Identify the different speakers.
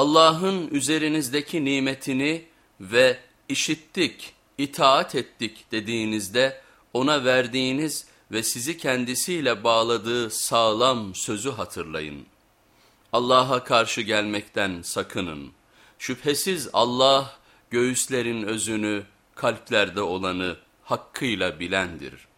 Speaker 1: Allah'ın üzerinizdeki nimetini ve işittik, itaat ettik dediğinizde ona verdiğiniz ve sizi kendisiyle bağladığı sağlam sözü hatırlayın. Allah'a karşı gelmekten sakının. Şüphesiz Allah göğüslerin özünü, kalplerde olanı hakkıyla bilendir.''